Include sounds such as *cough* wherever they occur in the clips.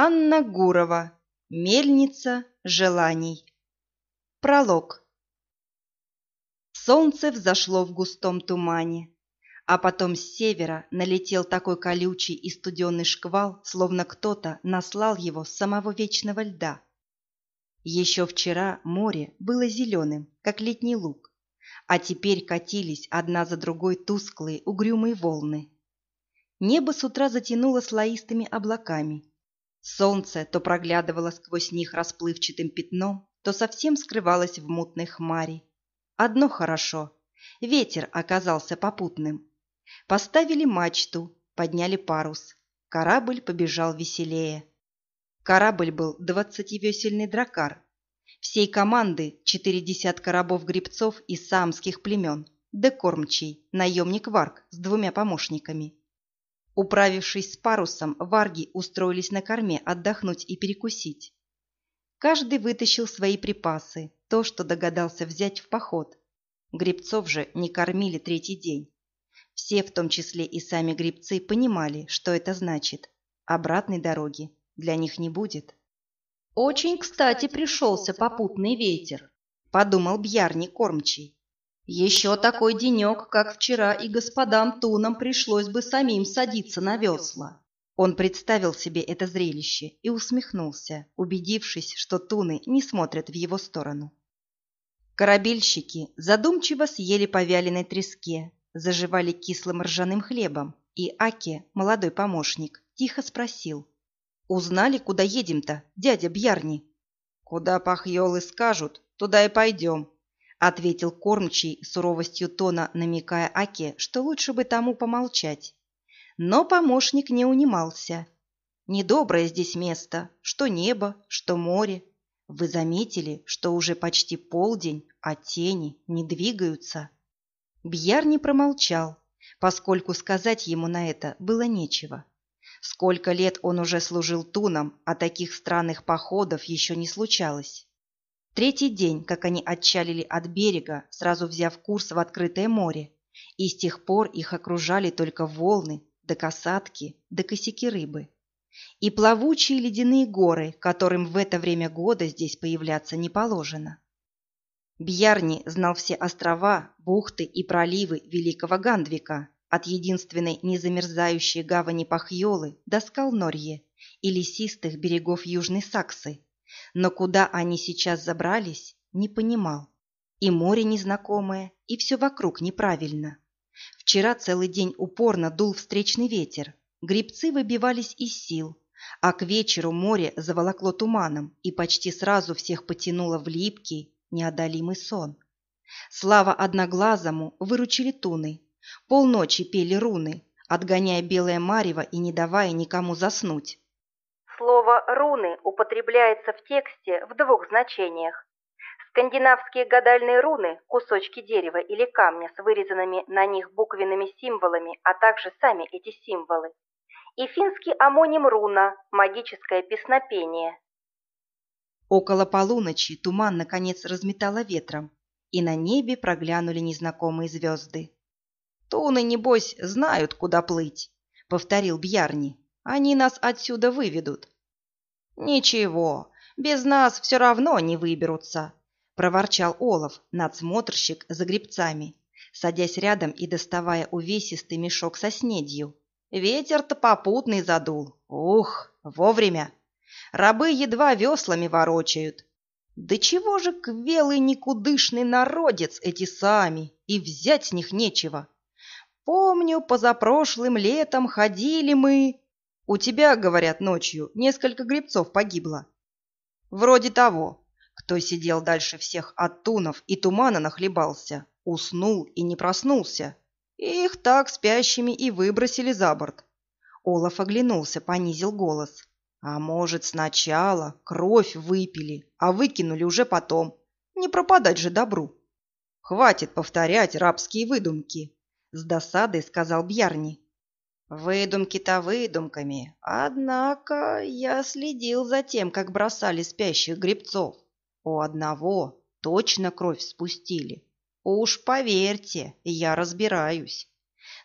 Анна Гурова. Мельница желаний. Пролог. Солнце взошло в густом тумане, а потом с севера налетел такой колючий и студеный шквал, словно кто-то наслал его с самого вечного льда. Еще вчера море было зеленым, как летний луг, а теперь катились одна за другой тусклые угрюмые волны. Небо с утра затянуло слоистыми облаками, Солнце то проглядывало сквозь них расплывчатым пятном, то совсем скрывалось в мутной хмаре. Одно хорошо — ветер оказался попутным. Поставили мачту, подняли парус. Корабль побежал веселее. Корабль был двадцативесельный дракар. Всей команды четыре десятка рабов-гребцов из саамских племен, да кормчий, наемник Варк с двумя помощниками. Управившись с парусом, варги устроились на корме отдохнуть и перекусить. Каждый вытащил свои припасы, то, что догадался взять в поход. Гребцов же не кормили третий день. Все, в том числе и сами гребцы, понимали, что это значит. Обратной дороги для них не будет. «Очень кстати пришелся попутный ветер», — подумал Бьярни кормчий. Еще такой денек, как вчера, и господам Тунам пришлось бы самим садиться на весла. Он представил себе это зрелище и усмехнулся, убедившись, что туны не смотрят в его сторону. Корабельщики задумчиво съели по вяленой треске, заживали кислым ржаным хлебом, и Аке, молодой помощник, тихо спросил. «Узнали, куда едем-то, дядя Бьярни?» «Куда пахьелы скажут, туда и пойдем», — ответил кормчий суровостью тона, намекая Аке, что лучше бы тому помолчать. Но помощник не унимался. «Недоброе здесь место, что небо, что море. Вы заметили, что уже почти полдень, а тени не двигаются?» Бьяр не промолчал, поскольку сказать ему на это было нечего. Сколько лет он уже служил туном, а таких странных походов еще не случалось. Третий день, как они отчалили от берега, сразу взяв курс в открытое море, и с тех пор их окружали только волны, да касатки, да косяки рыбы. И плавучие ледяные горы, которым в это время года здесь появляться не положено. Бьярни знал все острова, бухты и проливы Великого Гандвика, от единственной незамерзающей гавани Пахьолы до скал Норье и лесистых берегов Южной Саксы, но куда они сейчас забрались, не понимал. И море незнакомое, и все вокруг неправильно. Вчера целый день упорно дул встречный ветер. Грибцы выбивались из сил, а к вечеру море заволокло туманом и почти сразу всех потянуло в липкий, неодолимый сон. Слава одноглазому выручили туны. Полночи пели руны, отгоняя белое марево и не давая никому заснуть. Слово «руны» употребляется в тексте в двух значениях. Скандинавские гадальные руны – кусочки дерева или камня с вырезанными на них буквенными символами, а также сами эти символы. И финский амоним руна – магическое песнопение. Около полуночи туман наконец разметало ветром, и на небе проглянули незнакомые звезды. «Туны, небось, знают, куда плыть», — повторил Бьярни. Они нас отсюда выведут. Ничего, без нас все равно не выберутся, проворчал Олов, надсмотрщик за грибцами, садясь рядом и доставая увесистый мешок со снедью. Ветер-то попутный задул. Ух, вовремя. Рабы едва веслами ворочают. Да чего же квелый никудышный народец эти сами, и взять с них нечего. Помню, позапрошлым летом ходили мы... У тебя, говорят, ночью несколько грибцов погибло. Вроде того. Кто сидел дальше всех от тунов и тумана нахлебался, уснул и не проснулся. Их так спящими и выбросили за борт. Олаф оглянулся, понизил голос. А может, сначала кровь выпили, а выкинули уже потом. Не пропадать же добру. Хватит повторять рабские выдумки, с досадой сказал Бьярни. Выдумки-то выдумками, однако я следил за тем, как бросали спящих грибцов. У одного точно кровь спустили. Уж поверьте, я разбираюсь.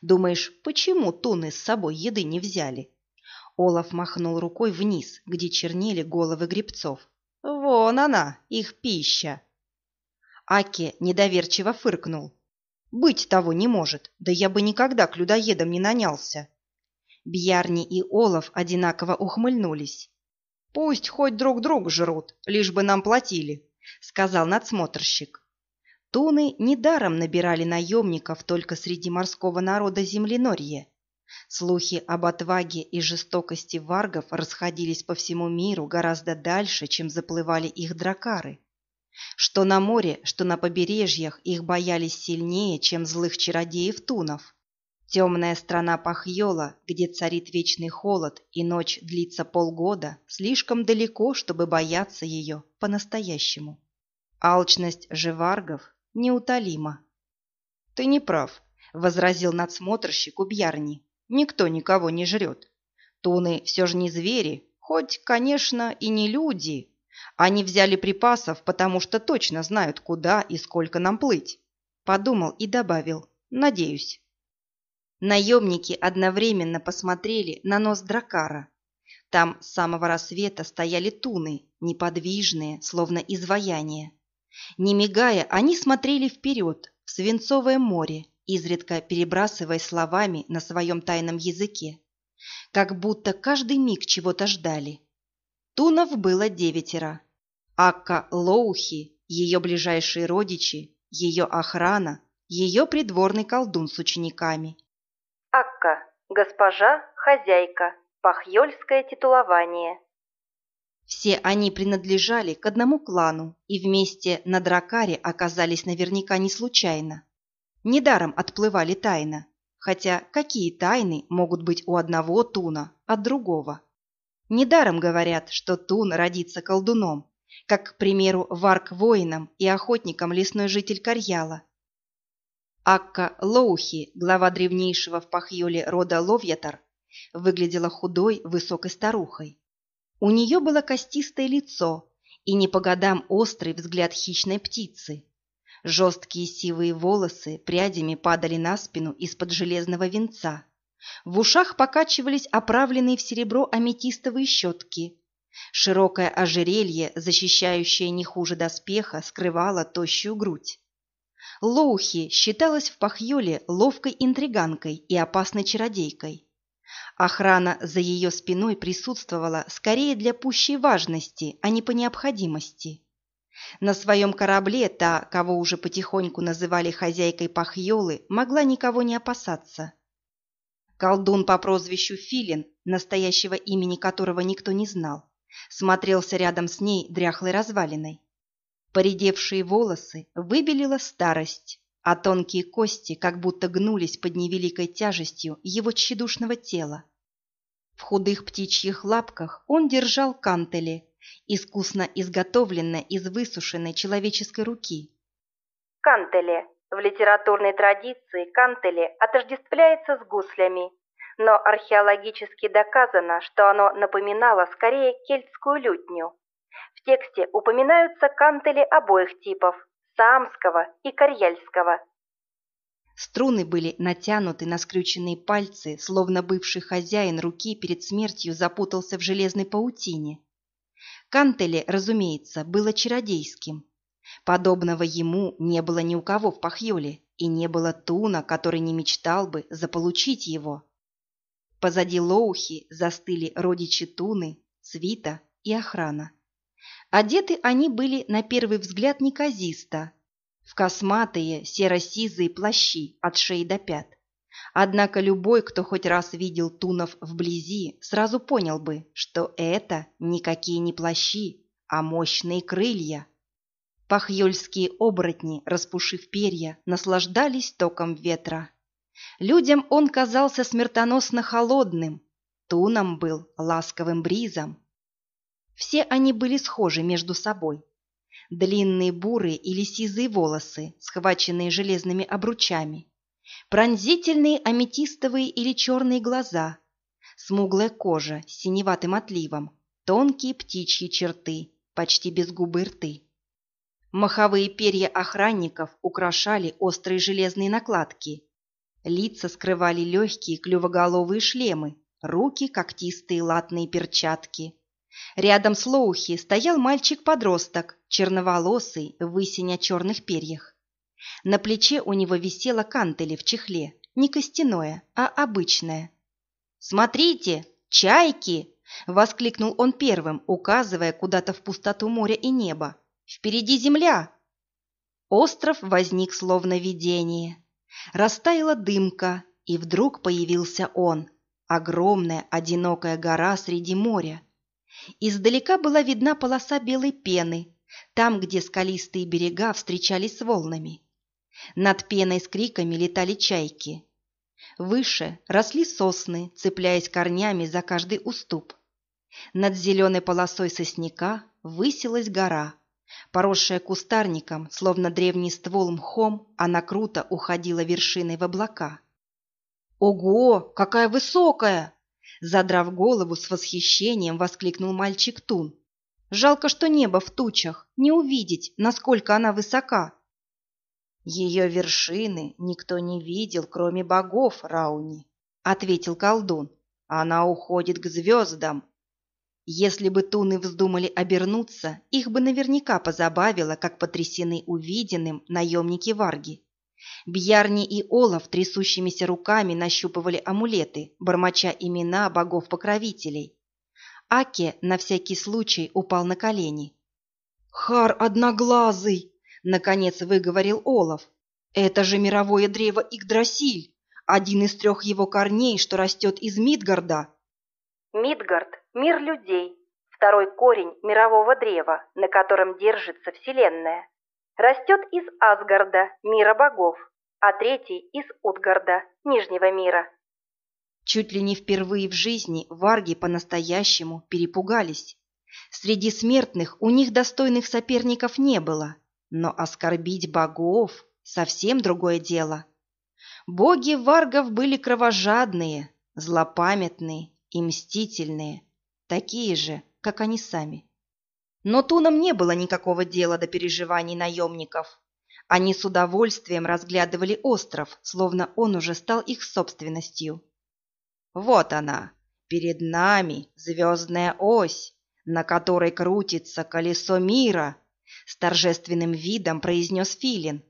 Думаешь, почему туны с собой еды не взяли? Олаф махнул рукой вниз, где чернели головы грибцов. «Вон она, их пища!» Аки недоверчиво фыркнул. «Быть того не может, да я бы никогда к людоедам не нанялся!» Бьярни и Олаф одинаково ухмыльнулись. «Пусть хоть друг друга жрут, лишь бы нам платили», — сказал надсмотрщик. Туны недаром набирали наемников только среди морского народа Земленорье. Слухи об отваге и жестокости варгов расходились по всему миру гораздо дальше, чем заплывали их дракары. Что на море, что на побережьях их боялись сильнее, чем злых чародеев-тунов. Темная страна Пахьола, где царит вечный холод и ночь длится полгода, слишком далеко, чтобы бояться ее по-настоящему. Алчность же варгов неутолима. — Ты не прав, — возразил надсмотрщик у Бьярни. Никто никого не жрет. Туны все же не звери, хоть, конечно, и не люди. Они взяли припасов, потому что точно знают, куда и сколько нам плыть. Подумал и добавил. Надеюсь. Наемники одновременно посмотрели на нос дракара. Там с самого рассвета стояли туны, неподвижные, словно изваяния. Не мигая, они смотрели вперед, в свинцовое море, изредка перебрасывая словами на своем тайном языке. Как будто каждый миг чего-то ждали. Тунов было девятеро. Акка Лоухи, ее ближайшие родичи, ее охрана, ее придворный колдун с учениками. Акка, госпожа, хозяйка, пахьёльское титулование. Все они принадлежали к одному клану и вместе на Дракаре оказались наверняка не случайно. Недаром отплывали тайно, хотя какие тайны могут быть у одного туна от другого? Недаром говорят, что тун родится колдуном, как, к примеру, варк-воином и охотником лесной житель Карьяла. Акка Лоухи, глава древнейшего в Пахьоле рода Ловьятар, выглядела худой, высокой старухой. У нее было костистое лицо и не по годам острый взгляд хищной птицы. Жесткие сивые волосы прядями падали на спину из-под железного венца. В ушах покачивались оправленные в серебро аметистовые щетки. Широкое ожерелье, защищающее не хуже доспеха, скрывало тощую грудь. Лоухи считалась в Пахьоле ловкой интриганкой и опасной чародейкой. Охрана за ее спиной присутствовала скорее для пущей важности, а не по необходимости. На своем корабле та, кого уже потихоньку называли хозяйкой Пахьолы, могла никого не опасаться. Колдун по прозвищу Филин, настоящего имени которого никто не знал, смотрелся рядом с ней дряхлой развалиной. Поредевшие волосы выбелила старость, а тонкие кости как будто гнулись под невеликой тяжестью его тщедушного тела. В худых птичьих лапках он держал кантели, искусно изготовленное из высушенной человеческой руки. Кантели. В литературной традиции кантели отождествляется с гуслями, но археологически доказано, что оно напоминало скорее кельтскую лютню. В тексте упоминаются кантели обоих типов – саамского и карьяльского. Струны были натянуты на скрюченные пальцы, словно бывший хозяин руки перед смертью запутался в железной паутине. Кантеле, разумеется, было чародейским. Подобного ему не было ни у кого в Пахьоле, и не было Туна, который не мечтал бы заполучить его. Позади Лоухи застыли родичи Туны, Свита и охрана. Одеты они были на первый взгляд неказисто, в косматые серо-сизые плащи от шеи до пят. Однако любой, кто хоть раз видел тунов вблизи, сразу понял бы, что это никакие не плащи, а мощные крылья. Пахьёльские оборотни, распушив перья, наслаждались током ветра. Людям он казался смертоносно холодным, тунам был ласковым бризом. Все они были схожи между собой. Длинные бурые или сизые волосы, схваченные железными обручами, Пронзительные аметистовые или черные глаза, смуглая кожа с синеватым отливом, тонкие птичьи черты, почти без губы рты. Маховые перья охранников украшали острые железные накладки. Лица скрывали легкие клювоголовые шлемы, руки когтистые латные перчатки. Рядом с Лоухи стоял мальчик-подросток, черноволосый, в высиня черных перьях. На плече у него висела кантели в чехле, не костяное, а обычное. «Смотрите, чайки!» — воскликнул он первым, указывая куда-то в пустоту моря и неба. «Впереди земля!» Остров возник словно видение. Растаяла дымка, и вдруг появился он, огромная одинокая гора среди моря. Издалека была видна полоса белой пены, там, где скалистые берега встречались с волнами. Над пеной с криками летали чайки. Выше росли сосны, цепляясь корнями за каждый уступ. Над зеленой полосой сосняка высилась гора. Поросшая кустарником, словно древний ствол мхом, она круто уходила вершиной в облака. «Ого, какая высокая!» Задрав голову с восхищением, воскликнул мальчик Тун. «Жалко, что небо в тучах, не увидеть, насколько она высока». «Ее вершины никто не видел, кроме богов, Рауни», — ответил колдун. «Она уходит к звездам». Если бы туны вздумали обернуться, их бы наверняка позабавило, как потрясены увиденным наемники Варги. Бьярни и Олаф трясущимися руками нащупывали амулеты, бормоча имена богов-покровителей. Аке на всякий случай упал на колени. «Хар одноглазый!» — наконец выговорил Олаф. «Это же мировое древо Игдрасиль, один из трех его корней, что растет из Мидгарда». Мидгард – мир людей, второй корень мирового древа, на котором держится Вселенная. Растет из Асгарда, мира богов, а третий из Утгарда, Нижнего мира. Чуть ли не впервые в жизни варги по-настоящему перепугались. Среди смертных у них достойных соперников не было, но оскорбить богов – совсем другое дело. Боги варгов были кровожадные, злопамятные и мстительные, такие же, как они сами. Но Тунам не было никакого дела до переживаний наемников. Они с удовольствием разглядывали остров, словно он уже стал их собственностью. Вот она, перед нами звездная ось, на которой крутится колесо мира, с торжественным видом произнес Филин.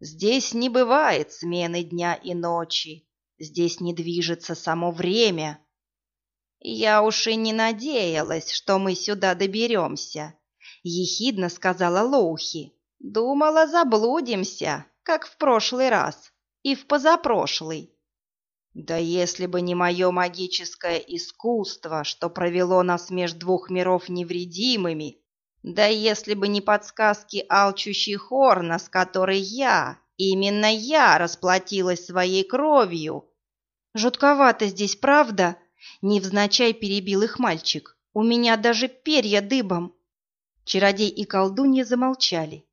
Здесь не бывает смены дня и ночи, здесь не движется само время, «Я уж и не надеялась, что мы сюда доберемся», — ехидно сказала Лоухи. «Думала, заблудимся, как в прошлый раз и в позапрошлый». «Да если бы не мое магическое искусство, что провело нас между двух миров невредимыми, да если бы не подсказки алчущий Хорна, с которой я, именно я расплатилась своей кровью». «Жутковато здесь, правда?» Невзначай перебил их мальчик. «У меня даже перья дыбом!» Чародей и колдунья замолчали.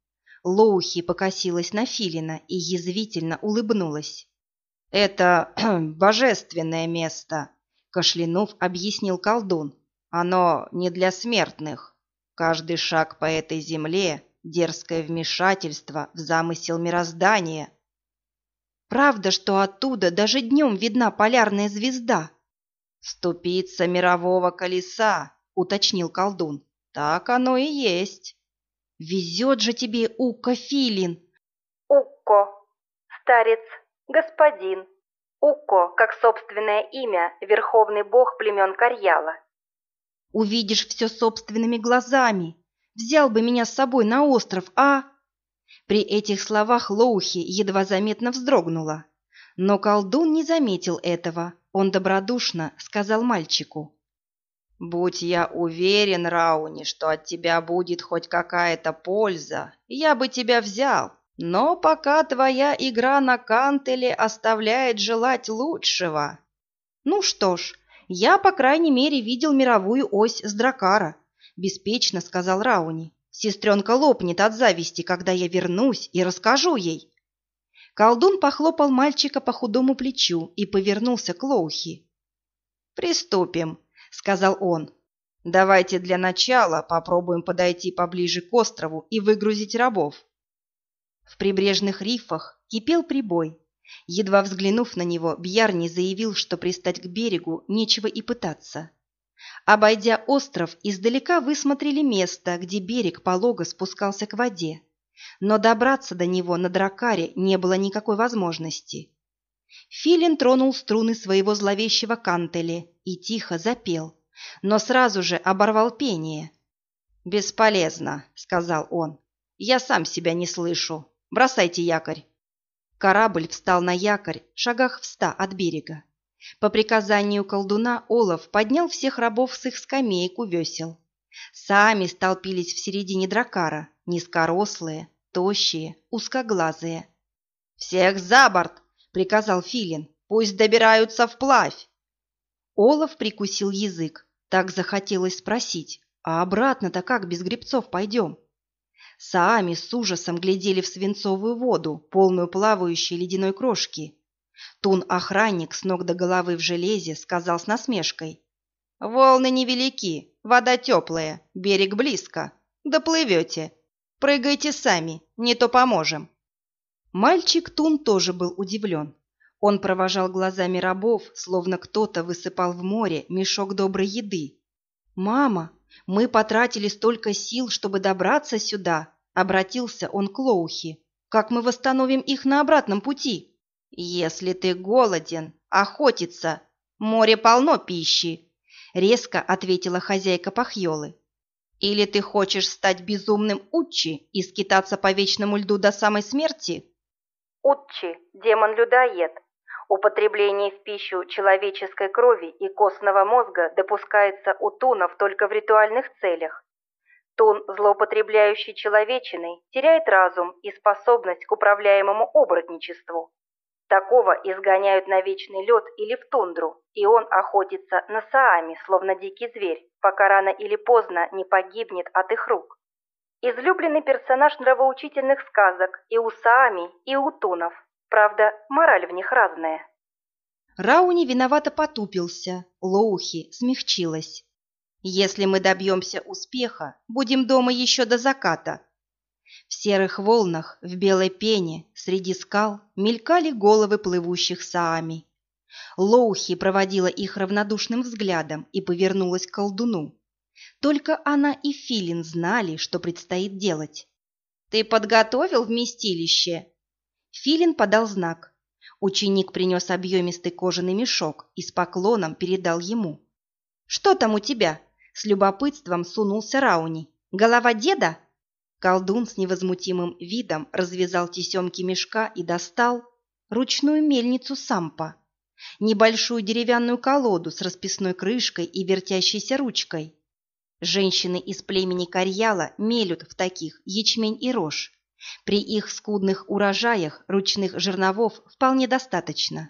Лоухи покосилась на Филина и язвительно улыбнулась. «Это *clears throat* божественное место», — кашлянув объяснил колдун. «Оно не для смертных. Каждый шаг по этой земле — дерзкое вмешательство в замысел мироздания». «Правда, что оттуда даже днем видна полярная звезда?» «Ступица мирового колеса», — уточнил колдун. «Так оно и есть». «Везет же тебе, Укко Филин!» «Укко. Старец. Господин. Укко, как собственное имя, верховный бог племен Карьяла». «Увидишь все собственными глазами. Взял бы меня с собой на остров, а...» При этих словах Лоухи едва заметно вздрогнула. Но колдун не заметил этого, он добродушно сказал мальчику. «Будь я уверен, Рауни, что от тебя будет хоть какая-то польза, я бы тебя взял. Но пока твоя игра на кантеле оставляет желать лучшего». «Ну что ж, я, по крайней мере, видел мировую ось с дракара», — беспечно сказал Рауни. «Сестренка лопнет от зависти, когда я вернусь и расскажу ей». Колдун похлопал мальчика по худому плечу и повернулся к Лоухи. «Приступим», — сказал он. «Давайте для начала попробуем подойти поближе к острову и выгрузить рабов». В прибрежных рифах кипел прибой. Едва взглянув на него, Бьярни заявил, что пристать к берегу нечего и пытаться. Обойдя остров, издалека высмотрели место, где берег полого спускался к воде. Но добраться до него на дракаре не было никакой возможности. Филин тронул струны своего зловещего кантели и тихо запел, но сразу же оборвал пение. «Бесполезно», — сказал он. «Я сам себя не слышу. Бросайте якорь». Корабль встал на якорь, шагах в ста от берега. По приказанию колдуна Олаф поднял всех рабов с их скамеек у весел. Сами столпились в середине дракара, низкорослые, тощие, узкоглазые. «Всех за борт!» — приказал Филин. «Пусть добираются вплавь!» Олаф прикусил язык. Так захотелось спросить, а обратно-то как без грибцов пойдем? Саами с ужасом глядели в свинцовую воду, полную плавающей ледяной крошки. Тун-охранник с ног до головы в железе сказал с насмешкой. «Волны невелики, вода теплая, берег близко. Доплывете. Прыгайте сами, не то поможем». Мальчик Тун тоже был удивлен. Он провожал глазами рабов, словно кто-то высыпал в море мешок доброй еды. «Мама, мы потратили столько сил, чтобы добраться сюда», — обратился он к Лоухи. «Как мы восстановим их на обратном пути?» «Если ты голоден, охотиться. Море полно пищи», — резко ответила хозяйка Пахьолы. «Или ты хочешь стать безумным Уччи и скитаться по вечному льду до самой смерти?» Уччи – демон-людоед, Употребление в пищу человеческой крови и костного мозга допускается у тунов только в ритуальных целях. Тун, злоупотребляющий человечиной, теряет разум и способность к управляемому оборотничеству. Такого изгоняют на вечный лед или в тундру, и он охотится на саами, словно дикий зверь, пока рано или поздно не погибнет от их рук. Излюбленный персонаж нравоучительных сказок и у саами, и у тунов – Правда, мораль в них разная. Рауни виновато потупился, Лоухи смягчилась. «Если мы добьемся успеха, будем дома еще до заката». В серых волнах, в белой пене, среди скал мелькали головы плывущих саами. Лоухи проводила их равнодушным взглядом и повернулась к колдуну. Только она и Филин знали, что предстоит делать. «Ты подготовил вместилище?» Филин подал знак. Ученик принес объемистый кожаный мешок и с поклоном передал ему. «Что там у тебя?» С любопытством сунулся Рауни. «Голова деда?» Колдун с невозмутимым видом развязал тесемки мешка и достал ручную мельницу сампа. Небольшую деревянную колоду с расписной крышкой и вертящейся ручкой. Женщины из племени Карьяла мелют в таких ячмень и рожь. При их скудных урожаях ручных жерновов вполне достаточно.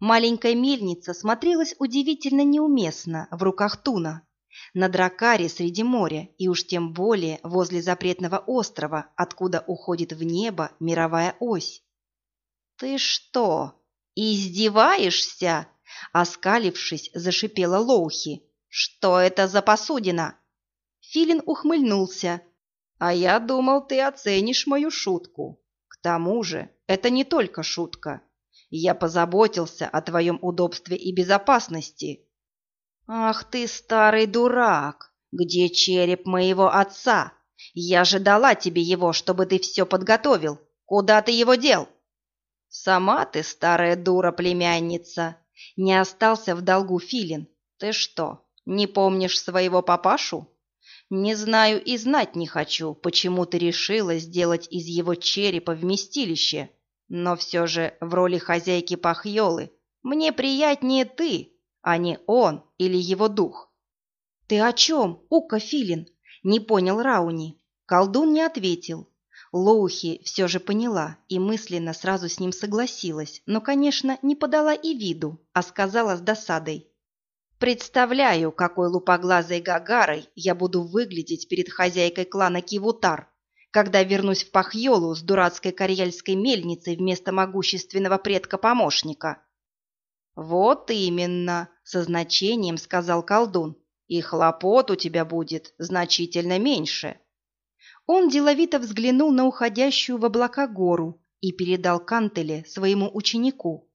Маленькая мельница смотрелась удивительно неуместно в руках Туна, на дракаре среди моря и уж тем более возле запретного острова, откуда уходит в небо мировая ось. «Ты что, издеваешься?» Оскалившись, зашипела Лоухи. «Что это за посудина?» Филин ухмыльнулся, а я думал, ты оценишь мою шутку. К тому же, это не только шутка. Я позаботился о твоем удобстве и безопасности. Ах ты, старый дурак! Где череп моего отца? Я же дала тебе его, чтобы ты все подготовил. Куда ты его дел? Сама ты, старая дура, племянница. Не остался в долгу Филин. Ты что, не помнишь своего папашу? Не знаю и знать не хочу, почему ты решила сделать из его черепа вместилище, но все же в роли хозяйки Пахьолы мне приятнее ты, а не он или его дух. Ты о чем, Ука Филин? Не понял Рауни. Колдун не ответил. Лоухи все же поняла и мысленно сразу с ним согласилась, но, конечно, не подала и виду, а сказала с досадой. Представляю, какой лупоглазой гагарой я буду выглядеть перед хозяйкой клана Кивутар, когда вернусь в Пахьолу с дурацкой карьельской мельницей вместо могущественного предка-помощника. «Вот именно», — со значением сказал колдун, — «и хлопот у тебя будет значительно меньше». Он деловито взглянул на уходящую в облака гору и передал Кантеле своему ученику.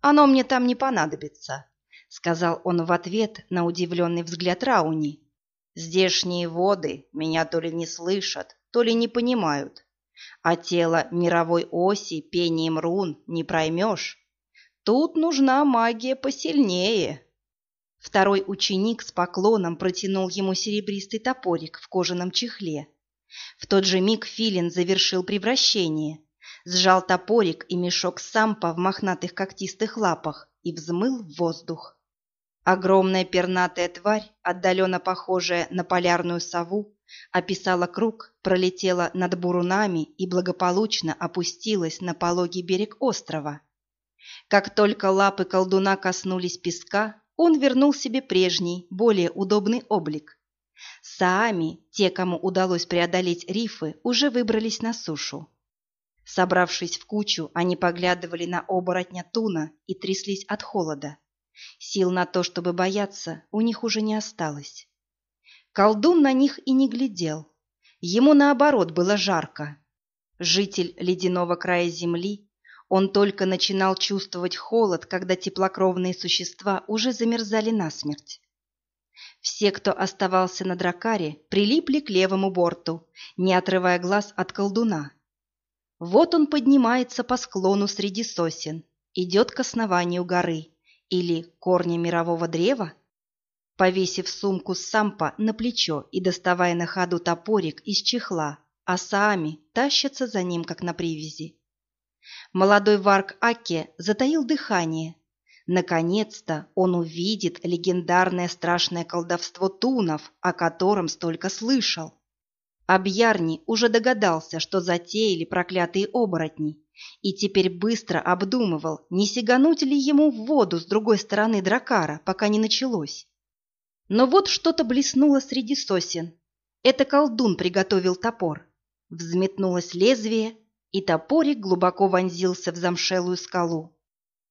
«Оно мне там не понадобится», — сказал он в ответ на удивленный взгляд Рауни. «Здешние воды меня то ли не слышат, то ли не понимают, а тело мировой оси пением рун не проймешь. Тут нужна магия посильнее». Второй ученик с поклоном протянул ему серебристый топорик в кожаном чехле. В тот же миг Филин завершил превращение, сжал топорик и мешок сампа в мохнатых когтистых лапах и взмыл в воздух. Огромная пернатая тварь, отдаленно похожая на полярную сову, описала круг, пролетела над бурунами и благополучно опустилась на пологий берег острова. Как только лапы колдуна коснулись песка, он вернул себе прежний, более удобный облик. Саами, те, кому удалось преодолеть рифы, уже выбрались на сушу. Собравшись в кучу, они поглядывали на оборотня Туна и тряслись от холода. Сил на то, чтобы бояться, у них уже не осталось. Колдун на них и не глядел. Ему, наоборот, было жарко. Житель ледяного края земли, он только начинал чувствовать холод, когда теплокровные существа уже замерзали насмерть. Все, кто оставался на дракаре, прилипли к левому борту, не отрывая глаз от колдуна. Вот он поднимается по склону среди сосен, идет к основанию горы или корня мирового древа. Повесив сумку с сампа на плечо и доставая на ходу топорик из чехла, а сами тащатся за ним, как на привязи. Молодой Варк Аке затаил дыхание. Наконец-то он увидит легендарное страшное колдовство тунов, о котором столько слышал. Абьярни уже догадался, что затеяли проклятые оборотни, и теперь быстро обдумывал, не сигануть ли ему в воду с другой стороны дракара, пока не началось. Но вот что-то блеснуло среди сосен. Это колдун приготовил топор. Взметнулось лезвие, и топорик глубоко вонзился в замшелую скалу.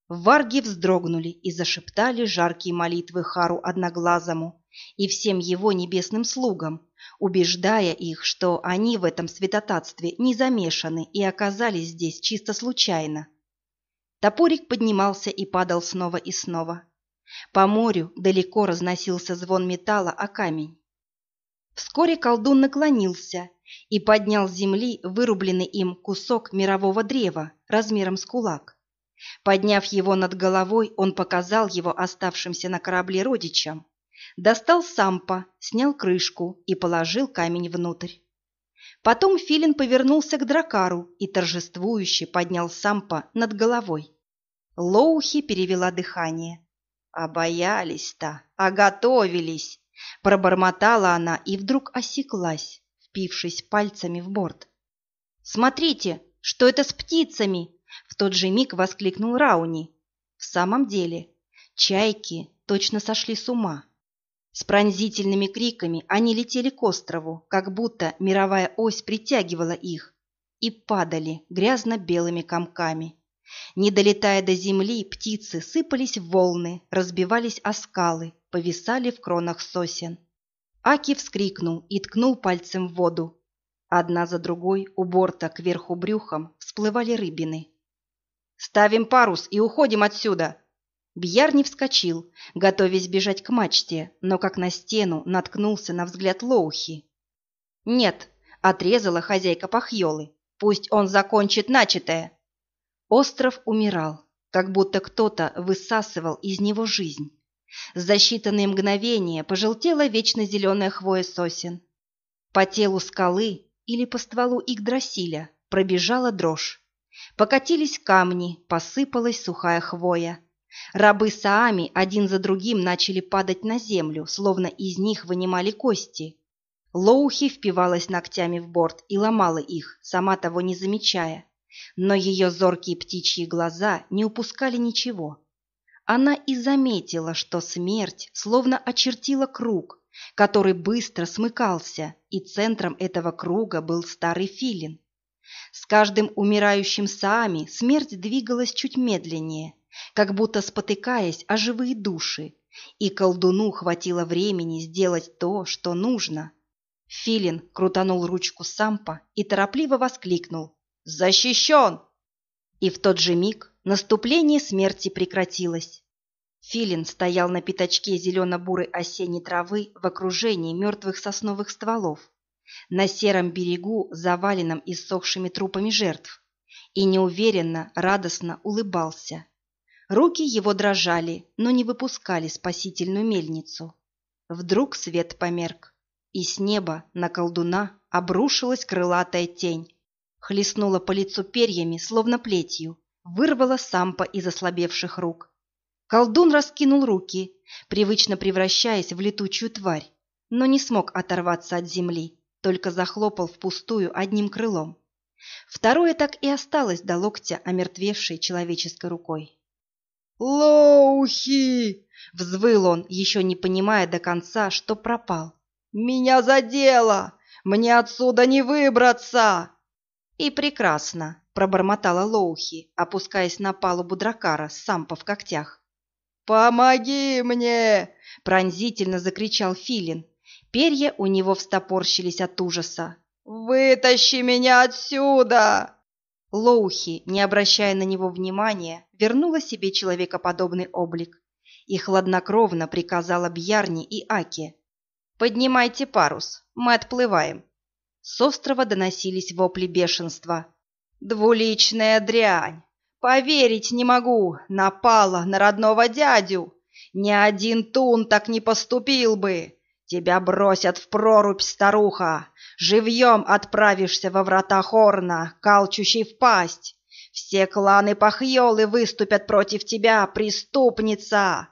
Варги вздрогнули и зашептали жаркие молитвы Хару Одноглазому и всем его небесным слугам, убеждая их, что они в этом святотатстве не замешаны и оказались здесь чисто случайно. Топорик поднимался и падал снова и снова. По морю далеко разносился звон металла о камень. Вскоре колдун наклонился и поднял с земли вырубленный им кусок мирового древа размером с кулак. Подняв его над головой, он показал его оставшимся на корабле родичам. Достал сампа, снял крышку и положил камень внутрь. Потом Филин повернулся к дракару и торжествующе поднял сампа над головой. Лоухи перевела дыхание. «А боялись-то, а готовились!» Пробормотала она и вдруг осеклась, впившись пальцами в борт. «Смотрите, что это с птицами!» В тот же миг воскликнул Рауни. В самом деле, чайки точно сошли с ума. С пронзительными криками они летели к острову, как будто мировая ось притягивала их, и падали грязно-белыми комками. Не долетая до земли, птицы сыпались в волны, разбивались о скалы, повисали в кронах сосен. Аки вскрикнул и ткнул пальцем в воду. Одна за другой у борта кверху брюхом всплывали рыбины. «Ставим парус и уходим отсюда!» Бьярни вскочил, готовясь бежать к мачте, но как на стену наткнулся на взгляд Лоухи. «Нет», — отрезала хозяйка Пахьолы, — «пусть он закончит начатое». Остров умирал, как будто кто-то высасывал из него жизнь. За считанные мгновения пожелтела вечно зеленая хвоя сосен. По телу скалы или по стволу Игдрасиля пробежала дрожь. Покатились камни, посыпалась сухая хвоя. Рабы Саами один за другим начали падать на землю, словно из них вынимали кости. Лоухи впивалась ногтями в борт и ломала их, сама того не замечая. Но ее зоркие птичьи глаза не упускали ничего она и заметила, что смерть словно очертила круг, который быстро смыкался, и центром этого круга был старый филин. С каждым умирающим Саами смерть двигалась чуть медленнее, как будто спотыкаясь о живые души, и колдуну хватило времени сделать то, что нужно. Филин крутанул ручку сампа и торопливо воскликнул. «Защищен! И в тот же миг наступление смерти прекратилось. Филин стоял на пятачке зелено-бурой осенней травы в окружении мертвых сосновых стволов, на сером берегу, заваленном иссохшими трупами жертв, и неуверенно, радостно улыбался. Руки его дрожали, но не выпускали спасительную мельницу. Вдруг свет померк, и с неба на колдуна обрушилась крылатая тень, хлестнула по лицу перьями, словно плетью, вырвала сампа из ослабевших рук. Колдун раскинул руки, привычно превращаясь в летучую тварь, но не смог оторваться от земли, только захлопал впустую одним крылом. Второе так и осталось до локтя омертвевшей человеческой рукой. «Лоухи!» — взвыл он, еще не понимая до конца, что пропал. «Меня задело! Мне отсюда не выбраться!» «И прекрасно!» — пробормотала Лоухи, опускаясь на палубу дракара с сампа в когтях. «Помоги мне!» — пронзительно закричал Филин. Перья у него встопорщились от ужаса. «Вытащи меня отсюда!» Лоухи, не обращая на него внимания, вернула себе человекоподобный облик и хладнокровно приказала Бьярни и Аке. «Поднимайте парус, мы отплываем». С острова доносились вопли бешенства. «Двуличная дрянь! Поверить не могу, напала на родного дядю! Ни один тун так не поступил бы! Тебя бросят в прорубь, старуха! Живьем отправишься во врата Хорна, калчущий в пасть. Все кланы Пахьолы выступят против тебя, преступница!»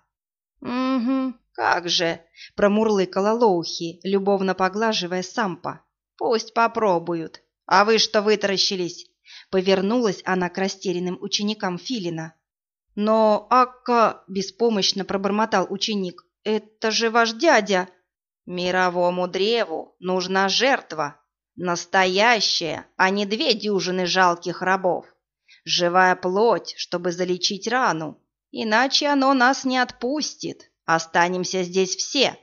«Угу, как же!» — промурлыкала Лоухи, любовно поглаживая сампа. «Пусть попробуют. А вы что вытаращились? Повернулась она к растерянным ученикам Филина. «Но, Акка!» — беспомощно пробормотал ученик. «Это же ваш дядя!» Мировому древу нужна жертва, настоящая, а не две дюжины жалких рабов. Живая плоть, чтобы залечить рану, иначе оно нас не отпустит. Останемся здесь все.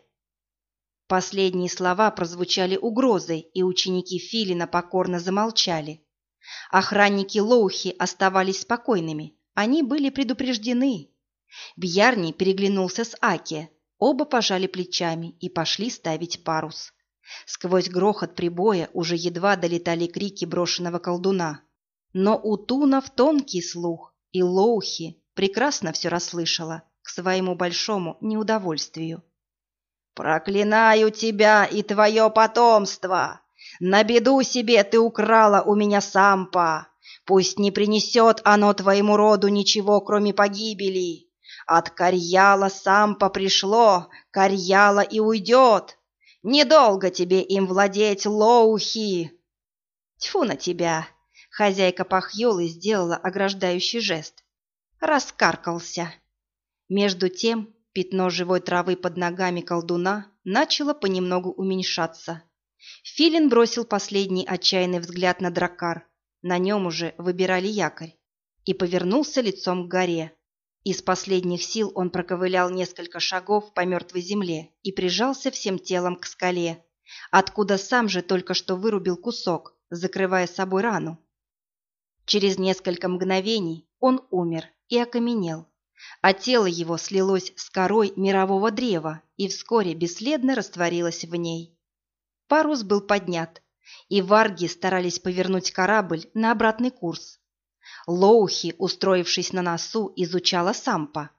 Последние слова прозвучали угрозой, и ученики Филина покорно замолчали. Охранники Лоухи оставались спокойными, они были предупреждены. Бьярни переглянулся с Аки, Оба пожали плечами и пошли ставить парус. Сквозь грохот прибоя уже едва долетали крики брошенного колдуна. Но у Тунов тонкий слух, и Лоухи прекрасно все расслышала к своему большому неудовольствию. «Проклинаю тебя и твое потомство! На беду себе ты украла у меня сампа! Пусть не принесет оно твоему роду ничего, кроме погибели!» От Карьяла сам попришло, Карьяла и уйдет. Недолго тебе им владеть, Лоухи!» «Тьфу на тебя!» — хозяйка Пахьолы сделала ограждающий жест. Раскаркался. Между тем пятно живой травы под ногами колдуна начало понемногу уменьшаться. Филин бросил последний отчаянный взгляд на дракар. На нем уже выбирали якорь. И повернулся лицом к горе. Из последних сил он проковылял несколько шагов по мертвой земле и прижался всем телом к скале, откуда сам же только что вырубил кусок, закрывая собой рану. Через несколько мгновений он умер и окаменел, а тело его слилось с корой мирового древа и вскоре бесследно растворилось в ней. Парус был поднят, и варги старались повернуть корабль на обратный курс, Лоухи, устроившись на носу, изучала сампа.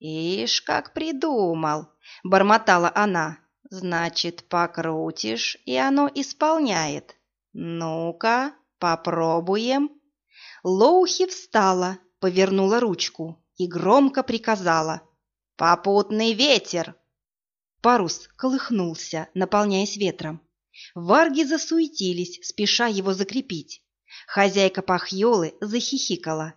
«Ишь, как придумал!» — бормотала она. «Значит, покрутишь, и оно исполняет. Ну-ка, попробуем». Лоухи встала, повернула ручку и громко приказала. «Попутный ветер!» Парус колыхнулся, наполняясь ветром. Варги засуетились, спеша его закрепить. Хозяйка Пахьолы захихикала.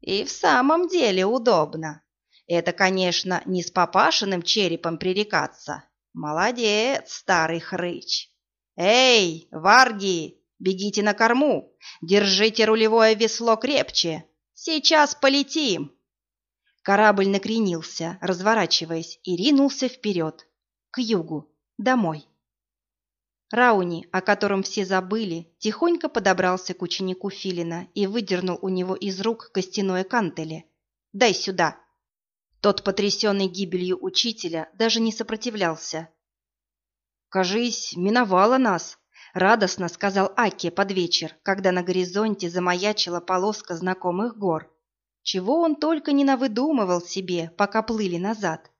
«И в самом деле удобно. Это, конечно, не с папашиным черепом пререкаться. Молодец, старый хрыч. Эй, варги, бегите на корму, держите рулевое весло крепче. Сейчас полетим!» Корабль накренился, разворачиваясь, и ринулся вперед, к югу, домой. Рауни, о котором все забыли, тихонько подобрался к ученику Филина и выдернул у него из рук костяное кантеле. «Дай сюда!» Тот, потрясенный гибелью учителя, даже не сопротивлялся. «Кажись, миновало нас», — радостно сказал Аки под вечер, когда на горизонте замаячила полоска знакомых гор. Чего он только не навыдумывал себе, пока плыли назад.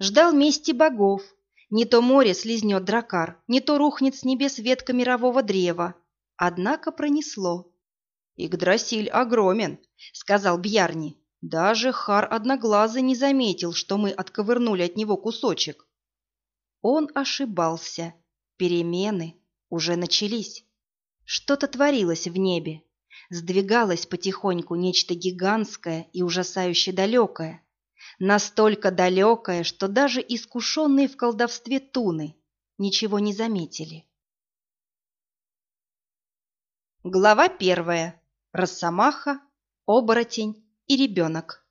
Ждал мести богов. Не то море слизнет дракар, не то рухнет с небес ветка мирового древа. Однако пронесло. «Игдрасиль огромен», — сказал Бьярни. «Даже Хар Одноглазый не заметил, что мы отковырнули от него кусочек». Он ошибался. Перемены уже начались. Что-то творилось в небе. Сдвигалось потихоньку нечто гигантское и ужасающе далекое. Настолько далекое, что даже искушенные в колдовстве туны ничего не заметили. Глава первая. Росомаха, оборотень и ребенок.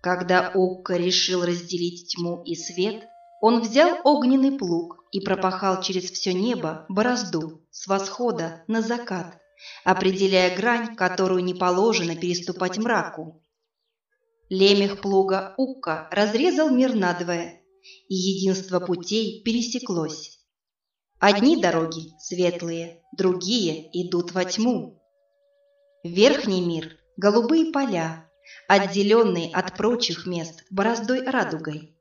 Когда Укка решил разделить тьму и свет, он взял огненный плуг и пропахал через все небо борозду с восхода на закат, определяя грань, которую не положено переступать мраку. Лемех плуга Укка разрезал мир надвое, и единство путей пересеклось. Одни дороги светлые, другие идут во тьму. Верхний мир — голубые поля, отделенные от прочих мест бороздой радугой.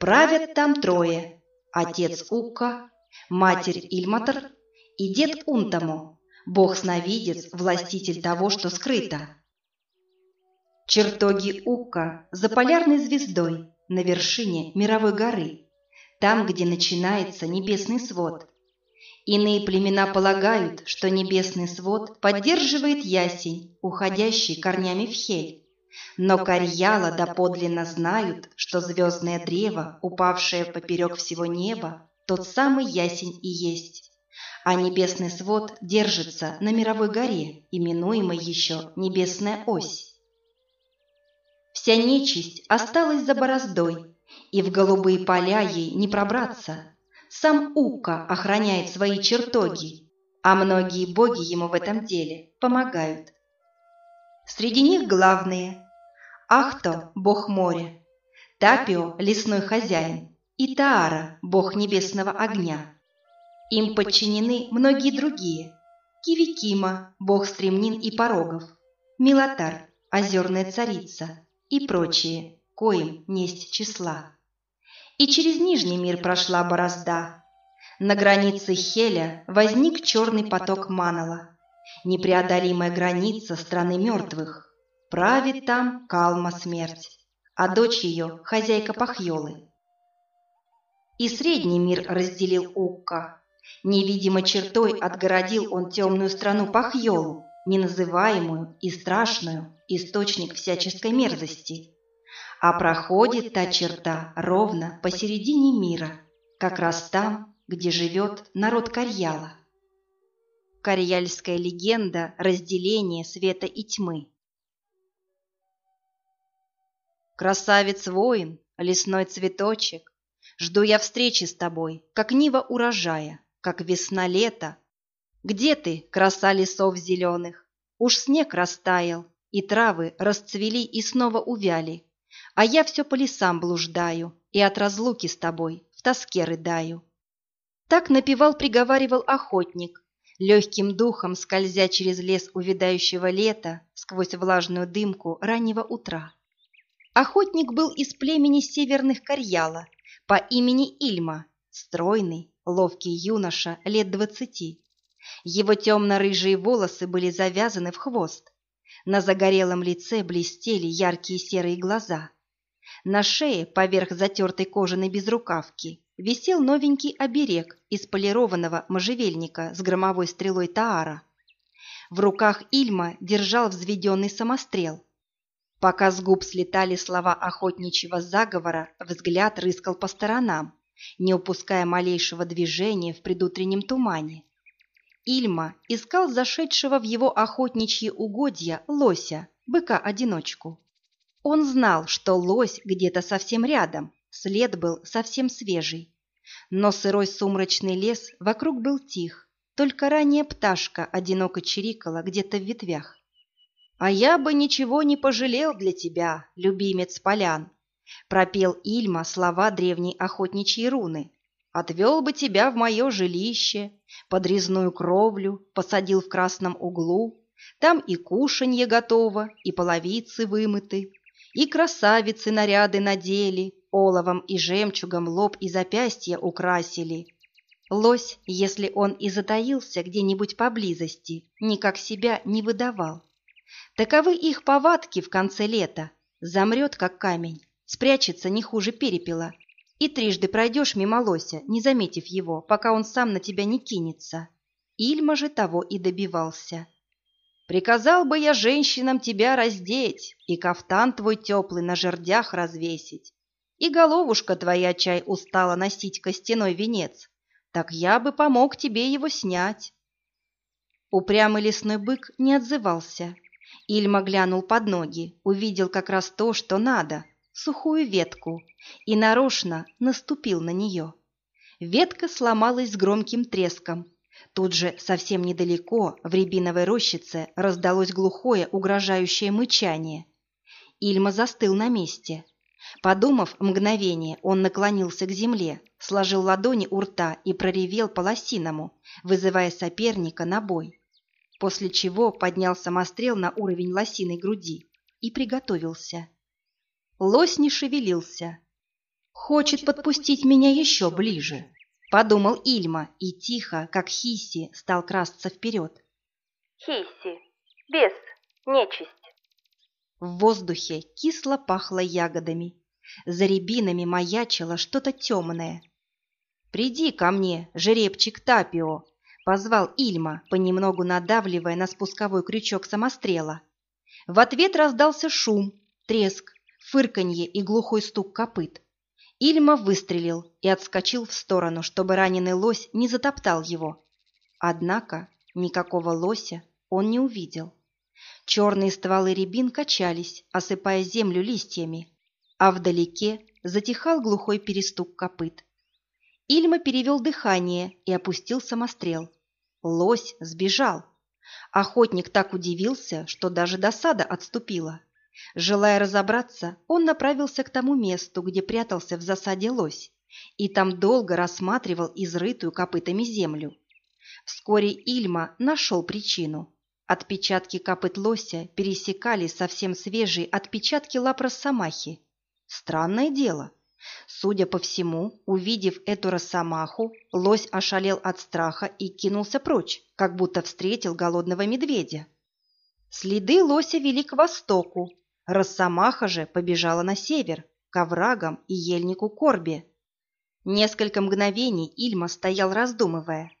Правят там трое – отец Укка, матерь Ильматор и дед Унтамо, бог-сновидец, властитель того, что скрыто. Чертоги Укка за полярной звездой на вершине мировой горы, там, где начинается небесный свод. Иные племена полагают, что небесный свод поддерживает ясень, уходящий корнями в хель. Но Карьяла доподлинно знают, что звездное древо, упавшее поперек всего неба, тот самый ясень и есть. А небесный свод держится на мировой горе, именуемой еще Небесная ось. Вся нечисть осталась за бороздой, и в голубые поля ей не пробраться. Сам Ука охраняет свои чертоги, а многие боги ему в этом деле помогают. Среди них главные Ахто – бог моря, Тапио – лесной хозяин, и Таара – бог небесного огня. Им подчинены многие другие – Кивикима – бог стремнин и порогов, Милотар – озерная царица и прочие, коим несть числа. И через Нижний мир прошла борозда. На границе Хеля возник черный поток Манала, непреодолимая граница страны мертвых. Правит там Калма смерть, а дочь ее – хозяйка Пахьолы. И средний мир разделил Укка. Невидимо чертой отгородил он темную страну Пахьолу, неназываемую и страшную, источник всяческой мерзости. А проходит та черта ровно посередине мира, как раз там, где живет народ Карьяла. Карьяльская легенда разделения света и тьмы. Красавец-воин, лесной цветочек, Жду я встречи с тобой, как нива урожая, Как весна-лето. Где ты, краса лесов зеленых? Уж снег растаял, и травы расцвели и снова увяли, А я все по лесам блуждаю и от разлуки с тобой в тоске рыдаю. Так напевал, приговаривал охотник, легким духом скользя через лес увядающего лета сквозь влажную дымку раннего утра. Охотник был из племени северных Карьяла по имени Ильма, стройный, ловкий юноша лет двадцати. Его темно-рыжие волосы были завязаны в хвост. На загорелом лице блестели яркие серые глаза. На шее, поверх затертой кожаной безрукавки, висел новенький оберег из полированного можжевельника с громовой стрелой Таара. В руках Ильма держал взведенный самострел, Пока с губ слетали слова охотничьего заговора, взгляд рыскал по сторонам, не упуская малейшего движения в предутреннем тумане. Ильма искал зашедшего в его охотничьи угодья лося, быка-одиночку. Он знал, что лось где-то совсем рядом, след был совсем свежий. но сырой сумрачный лес вокруг был тих, только ранняя пташка одиноко чирикала где-то в ветвях. «А я бы ничего не пожалел для тебя, любимец полян», пропел Ильма слова древней охотничьей руны. «Отвел бы тебя в мое жилище, под резную кровлю, посадил в красном углу, там и кушанье готово, и половицы вымыты, и красавицы наряды надели, оловом и жемчугом лоб и запястья украсили. Лось, если он и затаился где-нибудь поблизости, никак себя не выдавал. Таковы их повадки в конце лета. Замрет, как камень, спрячется не хуже перепела. И трижды пройдешь мимо лося, не заметив его, пока он сам на тебя не кинется. Ильма же того и добивался. Приказал бы я женщинам тебя раздеть и кафтан твой теплый на жердях развесить, и головушка твоя чай устала носить костяной венец, так я бы помог тебе его снять. Упрямый лесной бык не отзывался. Ильма глянул под ноги, увидел как раз то, что надо, сухую ветку, и нарочно наступил на нее. Ветка сломалась с громким треском, Тут же, совсем недалеко, в рябиновой рощице, раздалось глухое, угрожающее мычание. Ильма застыл на месте. Подумав мгновение, он наклонился к земле, сложил ладони у рта и проревел по-лосиному, вызывая соперника на бой. После чего поднял самострел на уровень лосиной груди и приготовился. Лось не шевелился. «Хочет подпустить меня еще ближе», Подумал Ильма и тихо, как Хиси, стал красться вперед. Хиси. Бес. Нечисть. В воздухе кисло пахло ягодами. За рябинами маячило что-то темное. «Приди ко мне, жеребчик Тапио!» — позвал Ильма, понемногу надавливая на спусковой крючок самострела. В ответ раздался шум, треск, фырканье и глухой стук копыт. Ильма выстрелил и отскочил в сторону, чтобы раненый лось не затоптал его. Однако никакого лося он не увидел. Черные стволы рябин качались, осыпая землю листьями, а вдалеке затихал глухой перестук копыт. Ильма перевел дыхание и опустил самострел. Лось сбежал. Охотник так удивился, что даже досада отступила. Желая разобраться, он направился к тому месту, где прятался в засаде лось, и там долго рассматривал изрытую копытами землю. Вскоре Ильма нашел причину. Отпечатки копыт лося пересекали совсем свежие отпечатки лап росомахи. Странное дело. Судя по всему, увидев эту росомаху, лось ошалел от страха и кинулся прочь, как будто встретил голодного медведя. Следы лося вели к востоку, Росомаха же побежала на север, к оврагам и ельнику Корби. Несколько мгновений Ильма стоял, раздумывая.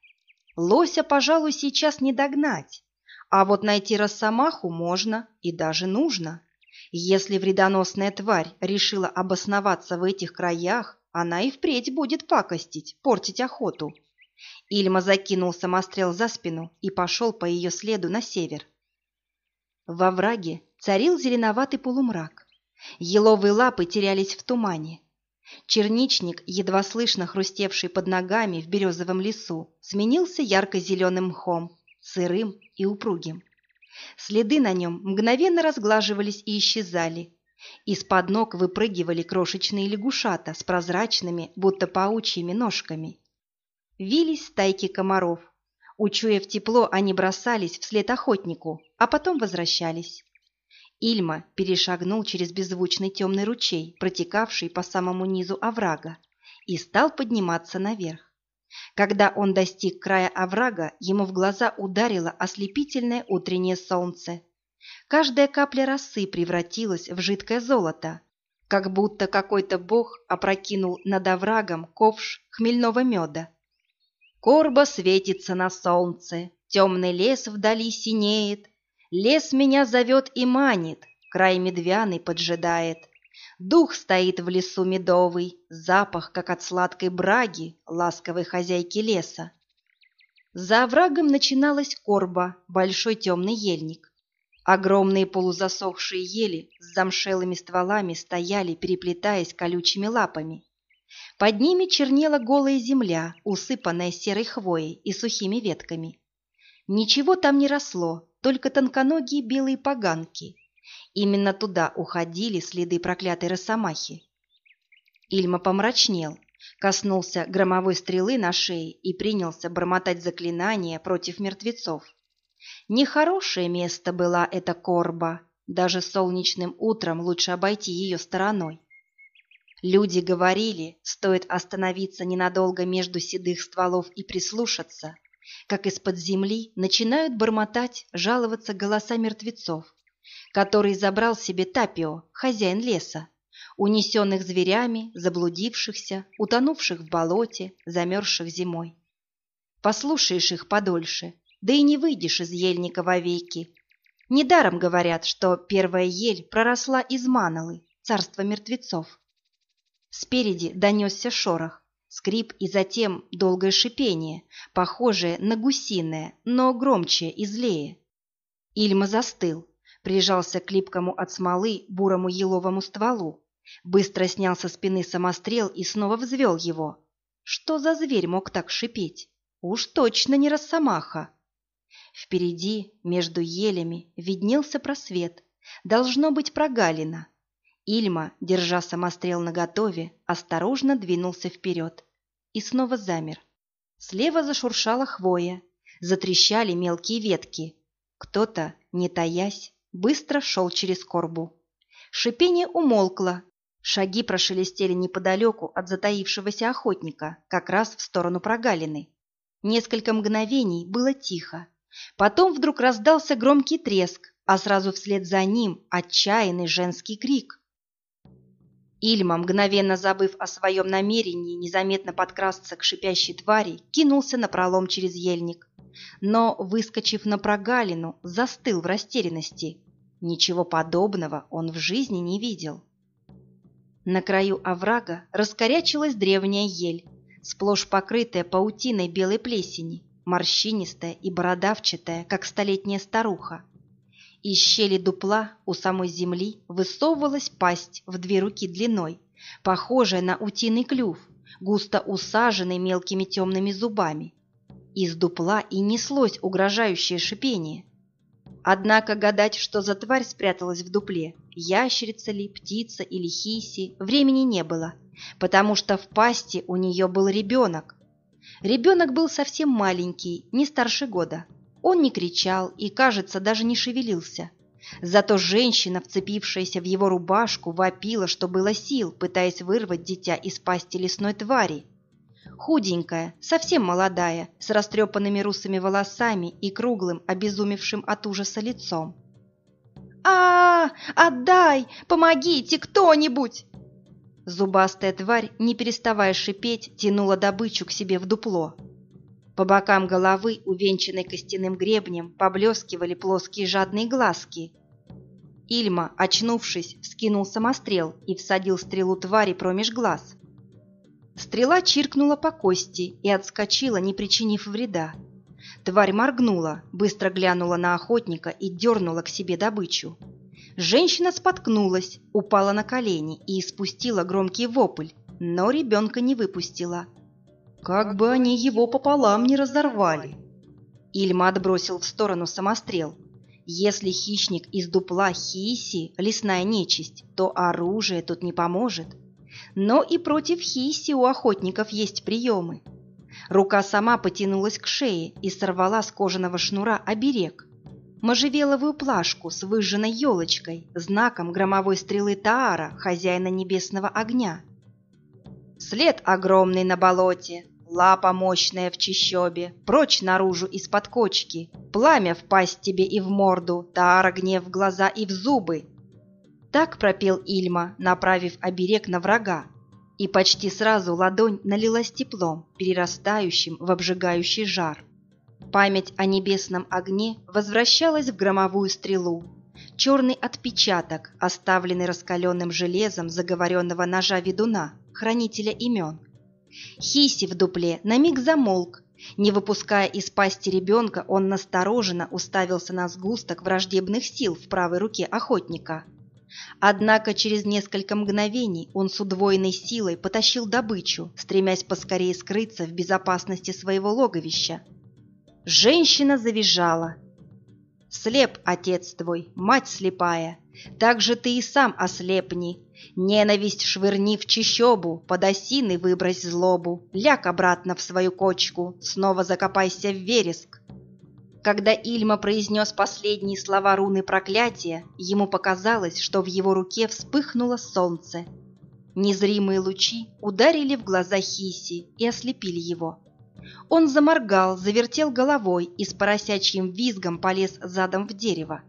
Лося, пожалуй, сейчас не догнать, а вот найти Росомаху можно и даже нужно. Если вредоносная тварь решила обосноваться в этих краях, она и впредь будет пакостить, портить охоту. Ильма закинул самострел за спину и пошел по ее следу на север. Во враге царил зеленоватый полумрак. Еловые лапы терялись в тумане. Черничник, едва слышно хрустевший под ногами в березовом лесу, сменился ярко-зеленым мхом, сырым и упругим. Следы на нем мгновенно разглаживались и исчезали. Из-под ног выпрыгивали крошечные лягушата с прозрачными, будто паучьими ножками. Вились стайки комаров. Учуяв тепло, они бросались вслед охотнику, а потом возвращались. Ильма перешагнул через беззвучный темный ручей, протекавший по самому низу оврага, и стал подниматься наверх. Когда он достиг края оврага, ему в глаза ударило ослепительное утреннее солнце. Каждая капля росы превратилась в жидкое золото, как будто какой-то бог опрокинул над оврагом ковш хмельного меда. Корба светится на солнце, темный лес вдали синеет, Лес меня зовет и манит, край медвяный поджидает. Дух стоит в лесу медовый, запах, как от сладкой браги, ласковой хозяйки леса. За оврагом начиналась корба, большой темный ельник. Огромные полузасохшие ели с замшелыми стволами стояли, переплетаясь колючими лапами. Под ними чернела голая земля, усыпанная серой хвоей и сухими ветками. Ничего там не росло, только тонконогие белые поганки. Именно туда уходили следы проклятой росомахи. Ильма помрачнел, коснулся громовой стрелы на шее и принялся бормотать заклинания против мертвецов. Нехорошее место была эта корба, даже солнечным утром лучше обойти ее стороной. Люди говорили, стоит остановиться ненадолго между седых стволов и прислушаться, как из-под земли начинают бормотать, жаловаться голоса мертвецов, который забрал себе Тапио, хозяин леса, унесенных зверями, заблудившихся, утонувших в болоте, замерзших зимой. Послушаешь их подольше, да и не выйдешь из ельника вовеки. Недаром говорят, что первая ель проросла из Манолы, царства мертвецов. Спереди донесся шорох, скрип и затем долгое шипение, похожее на гусиное, но громче и злее. Ильма застыл, прижался к липкому от смолы бурому еловому стволу, быстро снял со спины самострел и снова взвел его. Что за зверь мог так шипеть? Уж точно не росомаха. Впереди, между елями, виднелся просвет. Должно быть прогалина. Ильма, держа самострел наготове, осторожно двинулся вперед и снова замер. Слева зашуршала хвоя, затрещали мелкие ветки. Кто-то, не таясь, быстро шел через корбу. Шипение умолкло, шаги прошелестели неподалеку от затаившегося охотника, как раз в сторону прогалины. Несколько мгновений было тихо. Потом вдруг раздался громкий треск, а сразу вслед за ним отчаянный женский крик. Ильма, мгновенно забыв о своем намерении незаметно подкрасться к шипящей твари, кинулся на пролом через ельник. Но, выскочив на прогалину, застыл в растерянности. Ничего подобного он в жизни не видел. На краю оврага раскорячилась древняя ель, сплошь покрытая паутиной белой плесени, морщинистая и бородавчатая, как столетняя старуха. Из щели дупла у самой земли высовывалась пасть в две руки длиной, похожая на утиный клюв, густо усаженный мелкими темными зубами. Из дупла и неслось угрожающее шипение. Однако гадать, что за тварь спряталась в дупле, ящерица ли, птица или хиси, времени не было, потому что в пасти у нее был ребенок. Ребенок был совсем маленький, не старше года. Он не кричал и, кажется, даже не шевелился. Зато женщина, вцепившаяся в его рубашку, вопила, что было сил, пытаясь вырвать дитя из пасти лесной твари. Худенькая, совсем молодая, с растрепанными русыми волосами и круглым, обезумевшим от ужаса лицом. а, -а, Отдай! Помогите кто-нибудь!» Зубастая тварь, не переставая шипеть, тянула добычу к себе в дупло. По бокам головы, увенчанной костяным гребнем, поблескивали плоские жадные глазки. Ильма, очнувшись, вскинул самострел и всадил стрелу твари промеж глаз. Стрела чиркнула по кости и отскочила, не причинив вреда. Тварь моргнула, быстро глянула на охотника и дернула к себе добычу. Женщина споткнулась, упала на колени и испустила громкий вопль, но ребенка не выпустила. Как бы они его пополам не разорвали. Ильма отбросил в сторону самострел. Если хищник из дупла хиси, лесная нечисть, то оружие тут не поможет. Но и против хиси у охотников есть приемы. Рука сама потянулась к шее и сорвала с кожаного шнура оберег. Можжевеловую плашку с выжженной елочкой, знаком громовой стрелы Таара, хозяина небесного огня. След огромный на болоте, Лапа мощная в чищобе, прочь наружу из-под кочки, Пламя в пасть тебе и в морду, Таара гнев в глаза и в зубы. Так пропел Ильма, направив оберег на врага, и почти сразу ладонь налилась теплом, перерастающим в обжигающий жар. Память о небесном огне возвращалась в громовую стрелу. Черный отпечаток, оставленный раскаленным железом заговоренного ножа ведуна, хранителя имен. Хиси в дупле на миг замолк. Не выпуская из пасти ребенка, он настороженно уставился на сгусток враждебных сил в правой руке охотника. Однако через несколько мгновений он с удвоенной силой потащил добычу, стремясь поскорее скрыться в безопасности своего логовища. Женщина завизжала. «Слеп, отец твой, мать слепая, так же ты и сам ослепни. Ненависть швырни в чищобу, под осины выбрось злобу, ляг обратно в свою кочку, снова закопайся в вереск, когда Ильма произнес последние слова руны проклятия, ему показалось, что в его руке вспыхнуло солнце. Незримые лучи ударили в глаза Хиси и ослепили его. Он заморгал, завертел головой и с поросячьим визгом полез задом в дерево.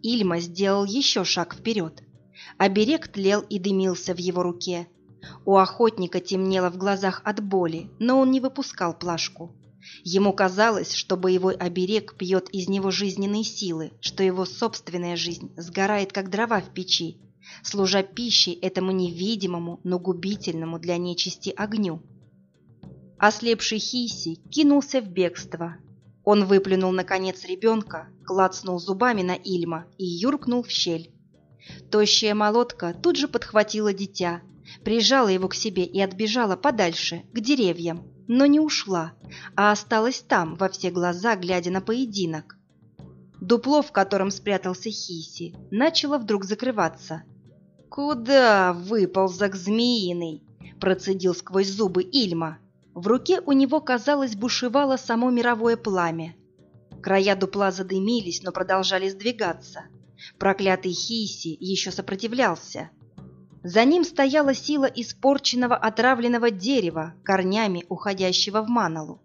Ильма сделал еще шаг вперед. Оберег тлел и дымился в его руке. У охотника темнело в глазах от боли, но он не выпускал плашку. Ему казалось, что боевой оберег пьет из него жизненные силы, что его собственная жизнь сгорает, как дрова в печи, служа пищей этому невидимому, но губительному для нечисти огню. Ослепший Хиси кинулся в бегство. Он выплюнул, наконец, ребенка, клацнул зубами на Ильма и юркнул в щель. Тощая молотка тут же подхватила дитя, прижала его к себе и отбежала подальше, к деревьям, но не ушла, а осталась там, во все глаза, глядя на поединок. Дупло, в котором спрятался Хиси, начало вдруг закрываться. «Куда выползок змеиный?» – процедил сквозь зубы Ильма. В руке у него, казалось, бушевало само мировое пламя. Края дупла задымились, но продолжали сдвигаться. Проклятый Хиси еще сопротивлялся. За ним стояла сила испорченного отравленного дерева, корнями уходящего в маналу.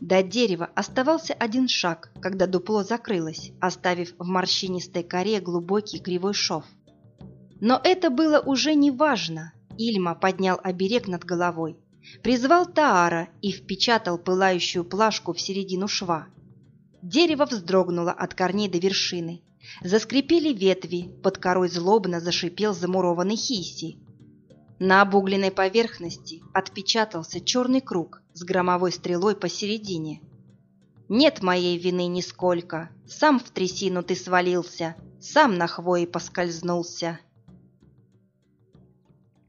До дерева оставался один шаг, когда дупло закрылось, оставив в морщинистой коре глубокий кривой шов. Но это было уже не важно. Ильма поднял оберег над головой, призвал Таара и впечатал пылающую плашку в середину шва. Дерево вздрогнуло от корней до вершины, Заскрипели ветви, под корой злобно зашипел замурованный хиси. На обугленной поверхности отпечатался черный круг с громовой стрелой посередине. «Нет моей вины нисколько, сам в трясину ты свалился, сам на хвое поскользнулся».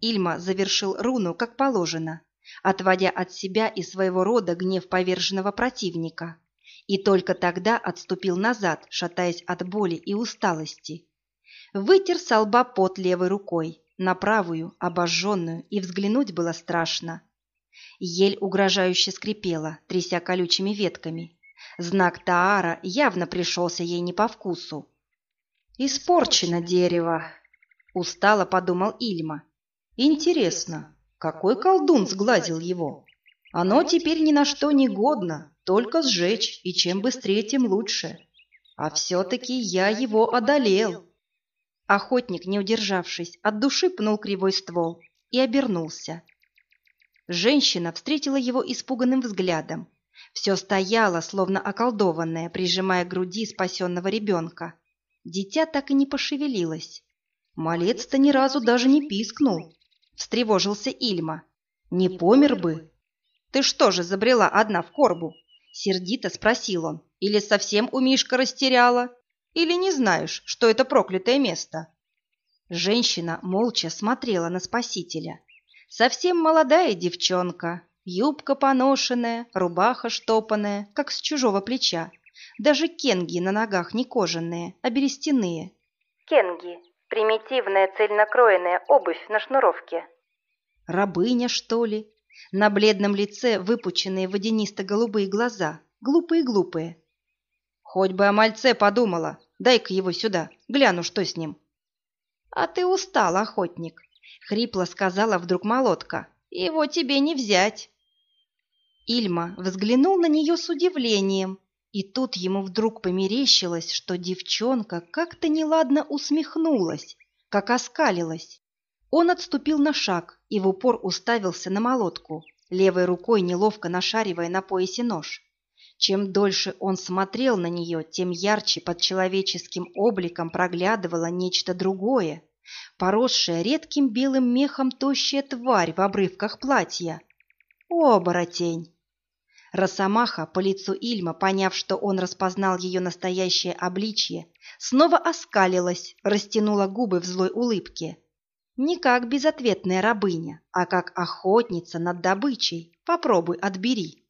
Ильма завершил руну как положено, отводя от себя и своего рода гнев поверженного противника и только тогда отступил назад, шатаясь от боли и усталости. Вытер со лба пот левой рукой, на правую, обожженную, и взглянуть было страшно. Ель угрожающе скрипела, тряся колючими ветками. Знак Таара явно пришелся ей не по вкусу. «Испорчено дерево!» — устало подумал Ильма. «Интересно, какой колдун сглазил его? Оно теперь ни на что не годно, только сжечь, и чем быстрее, тем лучше. А все-таки я его одолел. Охотник, не удержавшись, от души пнул кривой ствол и обернулся. Женщина встретила его испуганным взглядом. Все стояло, словно околдованное, прижимая к груди спасенного ребенка. Дитя так и не пошевелилось. Малец-то ни разу даже не пискнул. Встревожился Ильма. Не помер бы. Ты что же забрела одна в корбу? Сердито спросил он. Или совсем у Мишка растеряла? Или не знаешь, что это проклятое место? Женщина молча смотрела на спасителя. Совсем молодая девчонка, юбка поношенная, рубаха штопанная, как с чужого плеча. Даже кенги на ногах не кожаные, а берестяные. Кенги – примитивная цельнокроенная обувь на шнуровке. Рабыня, что ли? На бледном лице выпученные водянисто-голубые глаза, глупые-глупые. Хоть бы о мальце подумала, дай-ка его сюда, гляну, что с ним. А ты устал, охотник, хрипло сказала вдруг молотка. Его тебе не взять. Ильма взглянул на нее с удивлением, и тут ему вдруг померещилось, что девчонка как-то неладно усмехнулась, как оскалилась. Он отступил на шаг и в упор уставился на молотку, левой рукой неловко нашаривая на поясе нож. Чем дольше он смотрел на нее, тем ярче под человеческим обликом проглядывало нечто другое, поросшая редким белым мехом тощая тварь в обрывках платья. Оборотень! Росомаха по лицу Ильма, поняв, что он распознал ее настоящее обличье, снова оскалилась, растянула губы в злой улыбке. Не как безответная рабыня, а как охотница над добычей. Попробуй отбери.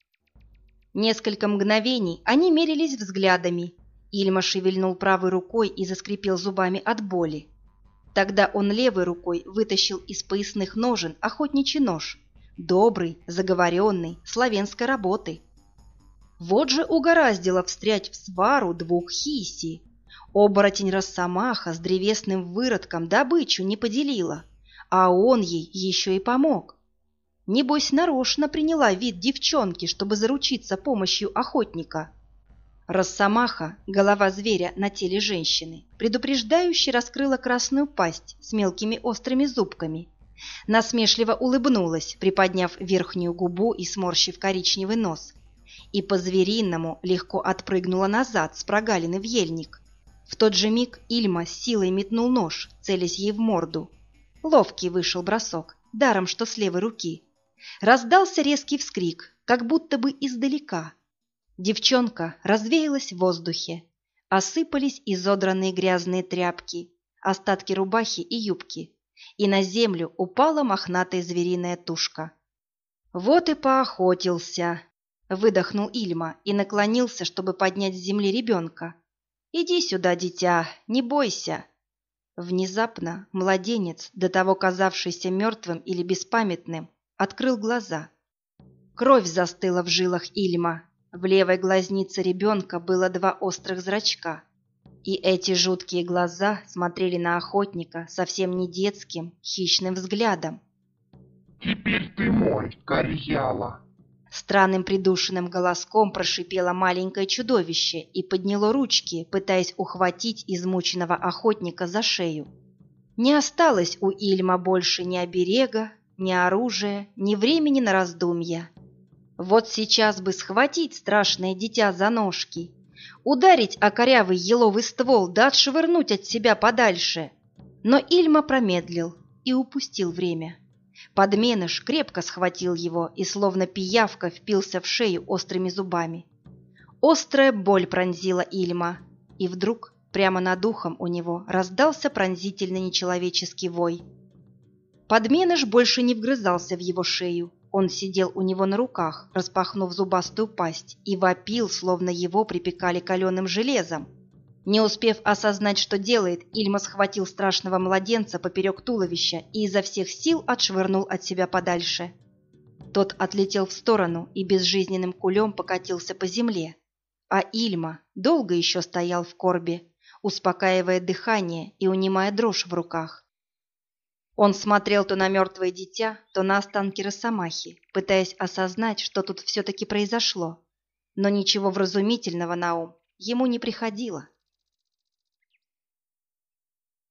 Несколько мгновений они мерились взглядами. Ильма шевельнул правой рукой и заскрипел зубами от боли. Тогда он левой рукой вытащил из поясных ножен охотничий нож, добрый, заговоренный, славянской работы. Вот же угораздило встрять в свару двух хиси. Оборотень Росомаха с древесным выродком добычу не поделила, а он ей еще и помог. Небось, нарочно приняла вид девчонки, чтобы заручиться помощью охотника. Росомаха, голова зверя на теле женщины, предупреждающе раскрыла красную пасть с мелкими острыми зубками. Насмешливо улыбнулась, приподняв верхнюю губу и сморщив коричневый нос. И по-звериному легко отпрыгнула назад с прогалины в ельник. В тот же миг Ильма с силой метнул нож, целясь ей в морду. Ловкий вышел бросок, даром что с левой руки – Раздался резкий вскрик, как будто бы издалека. Девчонка развеялась в воздухе. Осыпались изодранные грязные тряпки, остатки рубахи и юбки, и на землю упала мохнатая звериная тушка. «Вот и поохотился!» — выдохнул Ильма и наклонился, чтобы поднять с земли ребенка. «Иди сюда, дитя, не бойся!» Внезапно младенец, до того казавшийся мертвым или беспамятным, открыл глаза. Кровь застыла в жилах Ильма. В левой глазнице ребенка было два острых зрачка. И эти жуткие глаза смотрели на охотника совсем не детским, хищным взглядом. «Теперь ты мой, Карьяла!» Странным придушенным голоском прошипело маленькое чудовище и подняло ручки, пытаясь ухватить измученного охотника за шею. Не осталось у Ильма больше ни оберега, ни оружия, ни времени на раздумья. Вот сейчас бы схватить страшное дитя за ножки, ударить о корявый еловый ствол да отшвырнуть от себя подальше. Но Ильма промедлил и упустил время. Подменыш крепко схватил его и, словно пиявка, впился в шею острыми зубами. Острая боль пронзила Ильма, и вдруг прямо над ухом у него раздался пронзительный нечеловеческий вой – Подменыш больше не вгрызался в его шею. Он сидел у него на руках, распахнув зубастую пасть, и вопил, словно его припекали каленым железом. Не успев осознать, что делает, Ильма схватил страшного младенца поперек туловища и изо всех сил отшвырнул от себя подальше. Тот отлетел в сторону и безжизненным кулем покатился по земле. А Ильма долго еще стоял в корбе, успокаивая дыхание и унимая дрожь в руках. Он смотрел то на мертвое дитя, то на останки Росомахи, пытаясь осознать, что тут все-таки произошло. Но ничего вразумительного на ум ему не приходило.